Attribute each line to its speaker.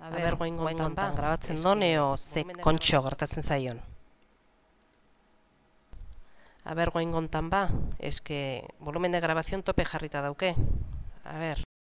Speaker 1: Aber goin gontan grabatzen done o ze kontxo gertatzen zaion. Aber goin gontan ba, eske volumen de grabación tope jarrita dauke. A ber.